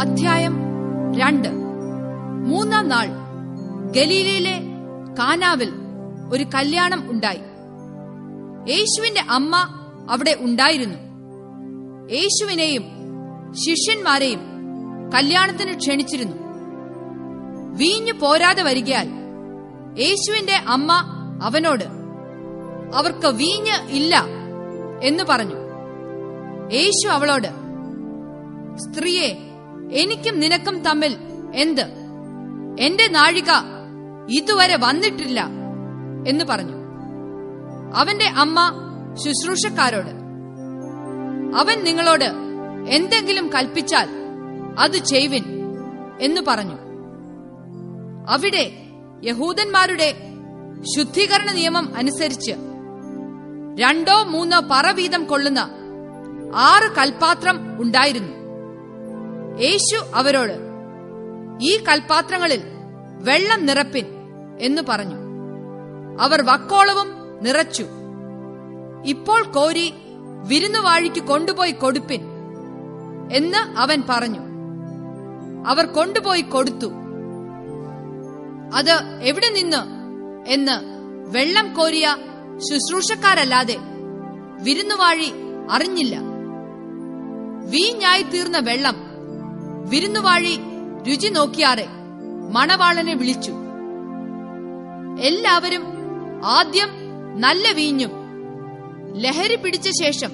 അധ്യായം രണ്ട്. മൂന്നാം നാൾ ഗലീലയിലെ കാനാവിൽ ഒരു കല്യാണം ഉണ്ടായി. യേശുവിന്റെ അമ്മ അവിടെ ഉണ്ടായിരുന്നു. യേശുവിനെയും ശിഷ്യന്മാരെയും കല്യാണത്തിന് ക്ഷണിച്ചിരുന്നു. വീഞ്ഞു പോരാതെ വരികയാൽ യേശുവിന്റെ അമ്മ അവനോട് അവർക്ക് വീഞ്ഞ് ഇല്ല എന്ന് പറഞ്ഞു. യേശു അവളോട് സ്ത്രീയെ എനിക്കും നിനക്കും തമ്മിൽ എന്ത്? എന്റെ നാഴിക ഇതുവരെ വന്നിട്ടില്ല എന്ന് പറഞ്ഞു. അവന്റെ അമ്മ ശുശ്രൂഷക്കാരോട് അവൻ നിങ്ങളോട് എന്തെങ്കിലും കൽപ്പിച്ചാൽ അത് ചെയ്വിൻ എന്ന് പറഞ്ഞു. അവിടെ യഹൂദന്മാരുടെ ശുദ്ധീകരണ നിയമം അനുസരിച്ച് രണ്ടോ മൂന്നോ പറ വീതം കൊള്ളുന്ന ആറ് കൽപാത്രം ഉണ്ടായിരുന്നു. യേശു അവരോട് ഈ കൽപാത്രങ്ങളിൽ വെള്ളം നിറപ്പിൻ എന്ന് പറഞ്ഞു. അവർ വക്കോളവും നിറച്ചു. ഇപ്പോൾ കോരി വിരുന്നുവാഴിക്ക് കൊണ്ടുപോയി കൊടുപ്പിൻ എന്ന് അവൻ പറഞ്ഞു. അവർ കൊണ്ടുപോയി കൊടുത്തു. അത് എവിടെ നിന്ന്? എന്ന് വെള്ളം കോരിയ ശുശ്രൂഷക്കാരല്ലാതെ വിരുന്നുവാഴി അറിഞ്ഞില്ല. വീഞ്ഞായി തീർന്ന വെള്ളം വിരുന്നുവാഴി രുചി നോക്കിയാറെ മണവാളനെ വിളിച്ചു. എല്ലാവരും ആദ്യം നല്ല വീഞ്ഞും ലഹരി പിടിച്ച ശേഷം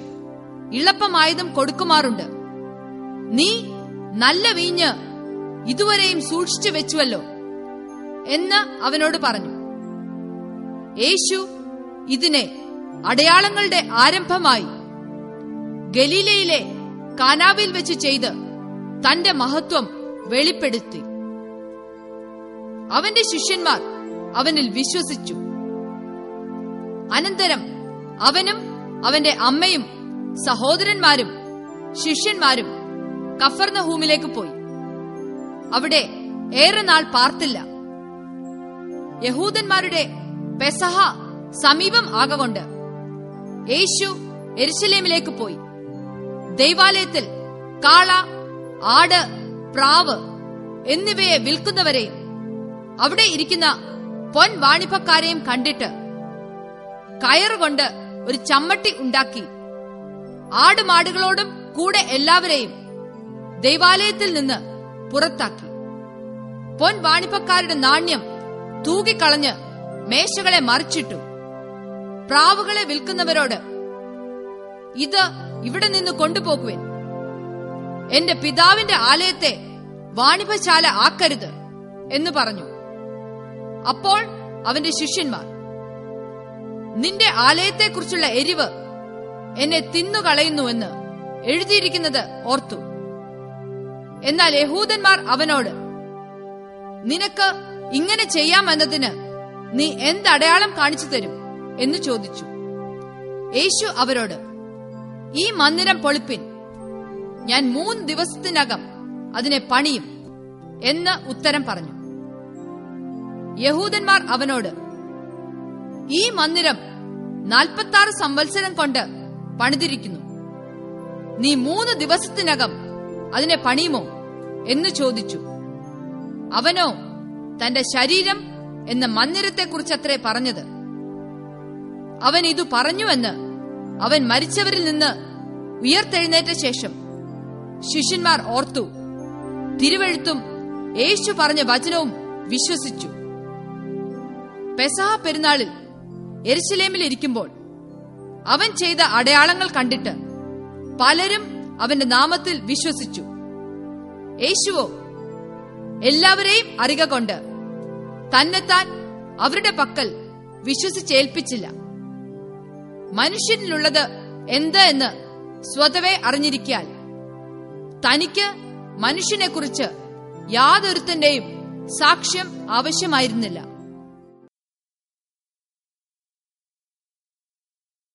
ഇളപ്പമായതും കൊടുക്കുമാറുണ്ട്. നീ നല്ല വീഞ്ഞ് ഇതുവരെയും സൂക്ഷിച്ചു വെച്ചുവല്ലോ എന്ന് അവനോട് പറഞ്ഞു. യേശു ഇതിനെ അടയാളങ്ങളുടെ ആരംഭമായി ഗലീലയിലെ കാനാവിൽ വെച്ച് ചെയ്ത് തന്റെ മഹത്വം വെളിപ്പെടുത്തി. അവന്റെ ശിഷ്യന്മാർ അവനിൽ വിശ്വസിച്ചു. അനന്തരം അവനും അവന്റെ അമ്മയും സഹോദരന്മാരും ശിഷ്യന്മാരും കഫർനഹൂമിലേക്ക് പോയി. അവിടെ ഏറെ നാൾ പാർത്തില്ല. യഹൂദന്മാരുടെ പെസഹ സമീപം ആകൊണ്ട് യേശു എരിശലേമിലേക്ക് പോയി. ദൈവാലയത്തിൽ കാള ആട് പ്രാവ് എന്നിവയെ വിൽക്കുന്നവരെ അവിടെ ഇരിക്കുന്ന പൊൻ വാണിപ്പക്കാരെയും കണ്ടിട്ട് കയറുകൊണ്ട് ഒരു ചമ്മട്ടി ഉണ്ടാക്കി. ആടുമാടുകളോടും കൂടെ എല്ലാവരെയും ദൈവാലയത്തിൽ നിന്ന് പുറത്താക്കി. പൊൻ വാണിപ്പക്കാരുടെ നാണ്യം തൂകിക്കളഞ്ഞ് മേശകളെ മറിച്ചിട്ടു. പ്രാവുകളെ വിൽക്കുന്നവരോട് ഇത് ഇവിടെ നിന്ന് കൊണ്ടുപോകുവേൻ. എന്റെ പിതാവിന്റെ ആലയത്തെ വാണിഭശാല ആക്കരുത് എന്ന് പറഞ്ഞു. അപ്പോൾ അവന്റെ ശിഷ്യന്മാർ നിന്റെ ആലയത്തെക്കുറിച്ചുള്ള എരിവ് എന്നെ തിന്നുകളയുന്നുവെന്ന് എഴുതിയിരിക്കുന്നത് ഓർത്തു. എന്നാൽ യഹൂദന്മാർ അവനോട് നിനക്ക് ഇങ്ങനെ ചെയ്യാമെന്നതിന് നീ എന്തടയാളം കാണിച്ചു തരും? എന്ന് ചോദിച്ചു. യേശു അവരോട് ഈ മന്ദിരം പൊളിപ്പിൻ. ഞാൻ മൂന്ന് ദിവസത്തിനകം അതിനെ പണിയും എന്ന് ഉത്തരം പറഞ്ഞു. യഹൂദന്മാർ അവനോട് ഈ മന്ദിരം നാൽപ്പത്തി ആറ് സംവത്സരം കൊണ്ട് പണിതിരിക്കുന്നു. നീ മൂന്ന് ദിവസത്തിനകം അതിനെ പണിയുമോ? എന്ന് ചോദിച്ചു. അവനോ തന്റെ ശരീരം എന്ന മന്ദിരത്തെക്കുറിച്ചത്രേ പറഞ്ഞത്. അവൻ ഇതു പറഞ്ഞുവെന്ന് അവൻ മരിച്ചവരിൽ നിന്ന് ഉയർത്തെഴുന്നേറ്റ ശേഷം ശിഷ്യന്മാർ ഓർത്തു. തിരുവഴുത്തും യേശു പറഞ്ഞ വചനവും വിശ്വസിച്ചു. പെസഹ പെരുന്നാളിൽ എരിശിലേമിൽ ഇരിക്കുമ്പോൾ അവൻ ചെയ്ത അടയാളങ്ങൾ കണ്ടിട്ട് പലരും അവന്റെ നാമത്തിൽ വിശ്വസിച്ചു. യേശുവോ എല്ലാവരെയും അറിക കൊണ്ട് തന്നെത്താൻ അവരുടെ പക്കൽ വിശ്വസിച്ചേൽപ്പിച്ചില്ല. മനുഷ്യനിലുള്ളത് എന്ത് എന്ന് സ്വതവേ അറിഞ്ഞിരിക്കാൻ തനിക്ക് മനുഷ്യനെക്കുറിച്ച് യാതൊരുത്തന്റെയും സാക്ഷ്യം ആവശ്യമായിരുന്നില്ല.